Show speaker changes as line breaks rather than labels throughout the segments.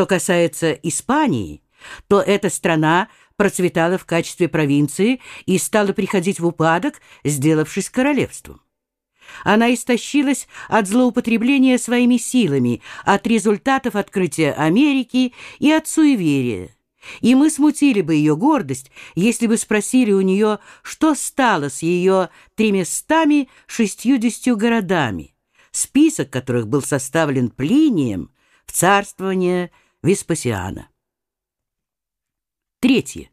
Что касается Испании, то эта страна процветала в качестве провинции и стала приходить в упадок, сделавшись королевством. Она истощилась от злоупотребления своими силами, от результатов открытия Америки и от суеверия. И мы смутили бы ее гордость, если бы спросили у нее, что стало с ее тремястами шестьюдесятью городами, список которых был составлен Плинием в царствование Веспасиана. Третье.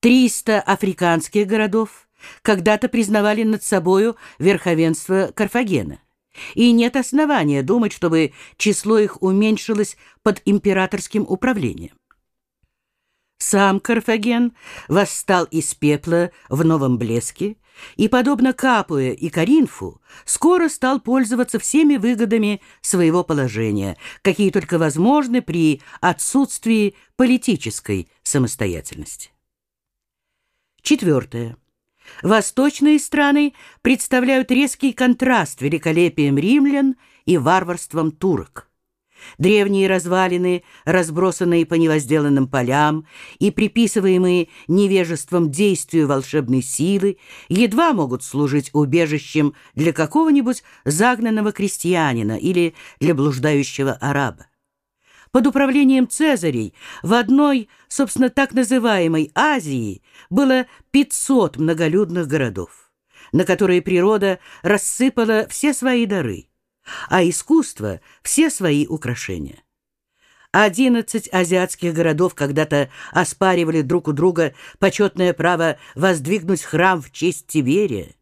Триста африканских городов когда-то признавали над собою верховенство Карфагена. И нет основания думать, чтобы число их уменьшилось под императорским управлением. Сам Карфаген восстал из пепла в новом блеске и, подобно Капуе и Каринфу, скоро стал пользоваться всеми выгодами своего положения, какие только возможны при отсутствии политической самостоятельности. Четвертое. Восточные страны представляют резкий контраст великолепием римлян и варварством турок. Древние развалины, разбросанные по невозделанным полям и приписываемые невежеством действию волшебной силы, едва могут служить убежищем для какого-нибудь загнанного крестьянина или для блуждающего араба. Под управлением Цезарей в одной, собственно, так называемой Азии было 500 многолюдных городов, на которые природа рассыпала все свои дары, а искусство — все свои украшения. Одиннадцать азиатских городов когда-то оспаривали друг у друга почетное право воздвигнуть храм в честь Тиверия,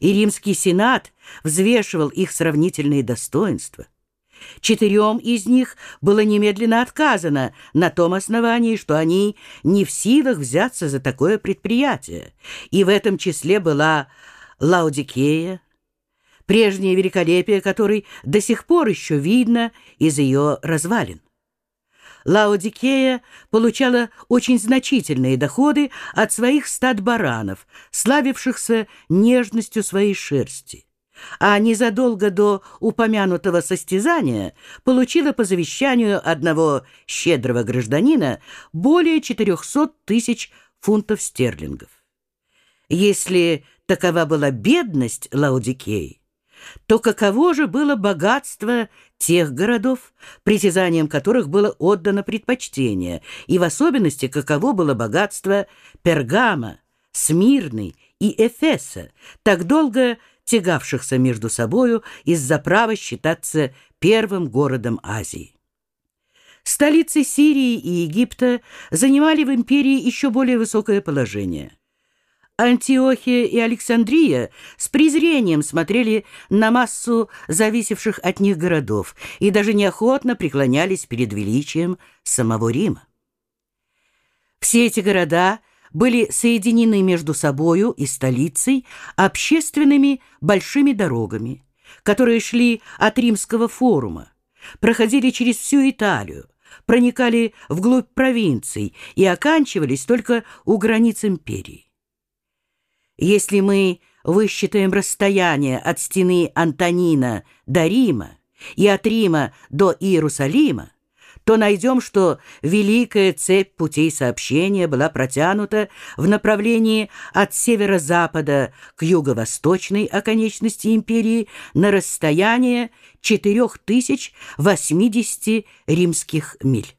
и римский сенат взвешивал их сравнительные достоинства — Четырем из них было немедленно отказано на том основании, что они не в силах взяться за такое предприятие, и в этом числе была Лаудикея, прежнее великолепие которой до сих пор еще видно из ее развалин. Лаодикея получала очень значительные доходы от своих стад баранов, славившихся нежностью своей шерсти а незадолго до упомянутого состязания получила по завещанию одного щедрого гражданина более 400 тысяч фунтов стерлингов. Если такова была бедность Лаудикеи, то каково же было богатство тех городов, притязанием которых было отдано предпочтение, и в особенности каково было богатство Пергама, Смирны и Эфеса, так долго тягавшихся между собою из-за права считаться первым городом Азии. Столицы Сирии и Египта занимали в империи еще более высокое положение. Антиохия и Александрия с презрением смотрели на массу зависевших от них городов и даже неохотно преклонялись перед величием самого Рима. Все эти города были соединены между собою и столицей общественными большими дорогами, которые шли от Римского форума, проходили через всю Италию, проникали вглубь провинций и оканчивались только у границ империи. Если мы высчитаем расстояние от стены Антонина до Рима и от Рима до Иерусалима, то найдем, что великая цепь путей сообщения была протянута в направлении от северо-запада к юго-восточной оконечности империи на расстояние 4080 римских миль.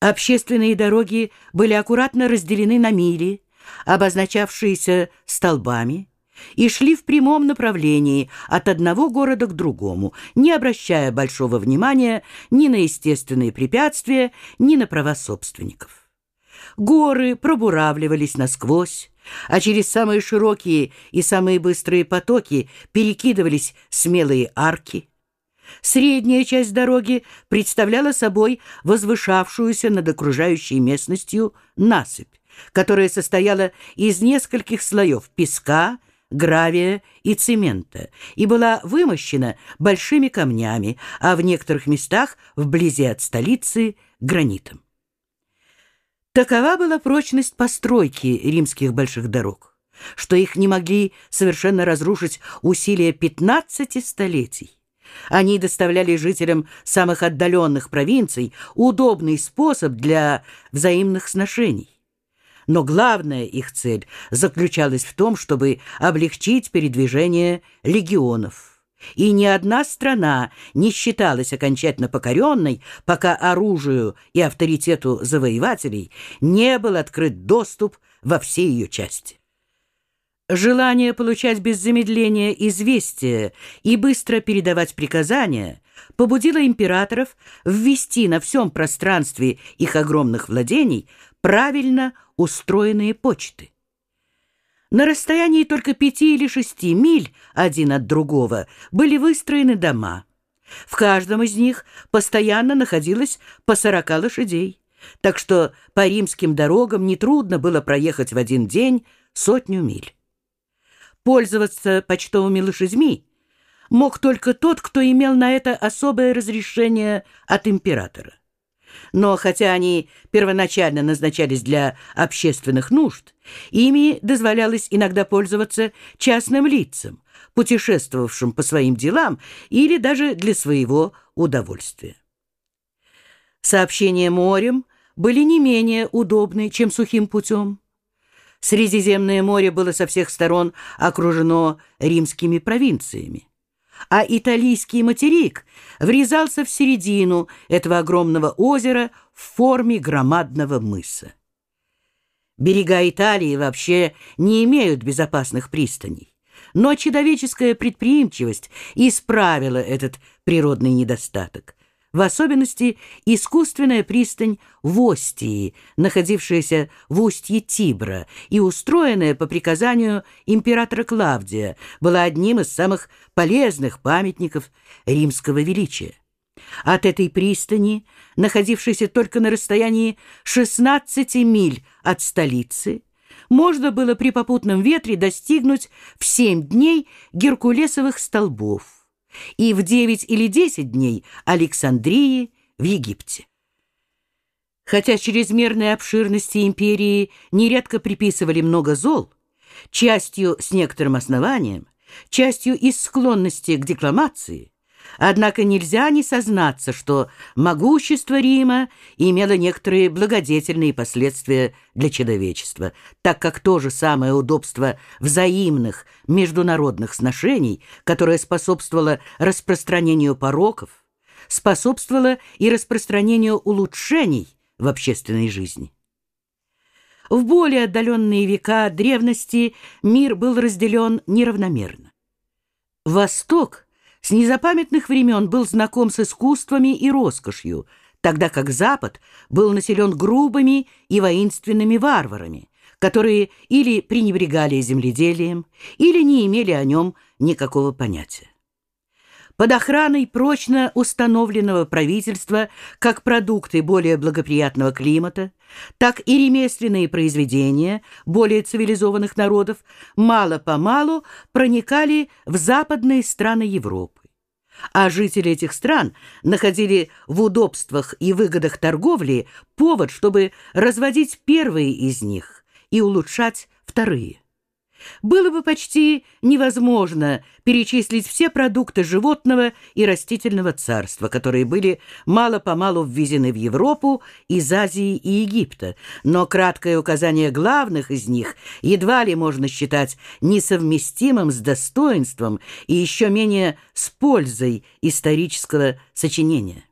Общественные дороги были аккуратно разделены на мили, обозначавшиеся столбами, и шли в прямом направлении от одного города к другому, не обращая большого внимания ни на естественные препятствия, ни на права собственников. Горы пробуравливались насквозь, а через самые широкие и самые быстрые потоки перекидывались смелые арки. Средняя часть дороги представляла собой возвышавшуюся над окружающей местностью насыпь, которая состояла из нескольких слоев песка, гравия и цемента и была вымощена большими камнями, а в некоторых местах вблизи от столицы — гранитом. Такова была прочность постройки римских больших дорог, что их не могли совершенно разрушить усилия 15 столетий. Они доставляли жителям самых отдаленных провинций удобный способ для взаимных сношений. Но главная их цель заключалась в том, чтобы облегчить передвижение легионов. И ни одна страна не считалась окончательно покоренной, пока оружию и авторитету завоевателей не был открыт доступ во все ее части. Желание получать без замедления известия и быстро передавать приказания побудило императоров ввести на всем пространстве их огромных владений правильно устроенные почты. На расстоянии только пяти или шести миль один от другого были выстроены дома. В каждом из них постоянно находилось по сорока лошадей, так что по римским дорогам нетрудно было проехать в один день сотню миль. Пользоваться почтовыми лошадьми мог только тот, кто имел на это особое разрешение от императора. Но хотя они первоначально назначались для общественных нужд, ими дозволялось иногда пользоваться частным лицам, путешествовавшим по своим делам или даже для своего удовольствия. Сообщения морем были не менее удобны, чем сухим путем. Средиземное море было со всех сторон окружено римскими провинциями, а италийский материк врезался в середину этого огромного озера в форме громадного мыса. Берега Италии вообще не имеют безопасных пристаней, но человеческая предприимчивость исправила этот природный недостаток в особенности искусственная пристань в Остии, находившаяся в устье Тибра и устроенная по приказанию императора Клавдия, была одним из самых полезных памятников римского величия. От этой пристани, находившейся только на расстоянии 16 миль от столицы, можно было при попутном ветре достигнуть в 7 дней Геркулесовых столбов и в 9 или 10 дней Александрии в Египте. Хотя чрезмерной обширности империи нередко приписывали много зол, частью с некоторым основанием, частью из склонности к декламации – Однако нельзя не сознаться, что могущество Рима имело некоторые благодетельные последствия для человечества, так как то же самое удобство взаимных международных сношений, которое способствовало распространению пороков, способствовало и распространению улучшений в общественной жизни. В более отдаленные века древности мир был разделен неравномерно. Восток – с незапамятных времен был знаком с искусствами и роскошью, тогда как Запад был населен грубыми и воинственными варварами, которые или пренебрегали земледелием, или не имели о нем никакого понятия. Под охраной прочно установленного правительства как продукты более благоприятного климата, так и ремесленные произведения более цивилизованных народов мало-помалу проникали в западные страны Европы. А жители этих стран находили в удобствах и выгодах торговли повод, чтобы разводить первые из них и улучшать вторые. Было бы почти невозможно перечислить все продукты животного и растительного царства, которые были мало-помалу ввезены в Европу из Азии и Египта, но краткое указание главных из них едва ли можно считать несовместимым с достоинством и еще менее с пользой исторического сочинения.